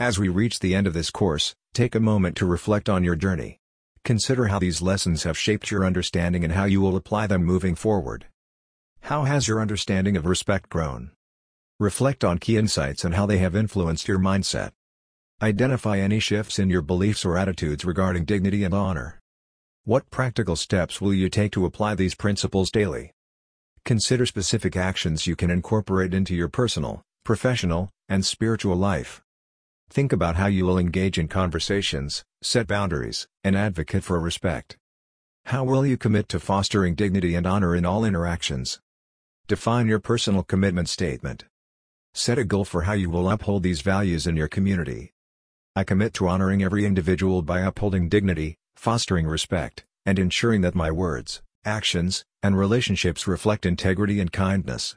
As we reach the end of this course, take a moment to reflect on your journey. Consider how these lessons have shaped your understanding and how you will apply them moving forward. How has your understanding of respect grown? Reflect on key insights and how they have influenced your mindset. Identify any shifts in your beliefs or attitudes regarding dignity and honor. What practical steps will you take to apply these principles daily? Consider specific actions you can incorporate into your personal, professional, and spiritual life. Think about how you will engage in conversations, set boundaries, and advocate for respect. How will you commit to fostering dignity and honor in all interactions? Define your personal commitment statement. Set a goal for how you will uphold these values in your community. I commit to honoring every individual by upholding dignity, fostering respect, and ensuring that my words, actions, and relationships reflect integrity and kindness.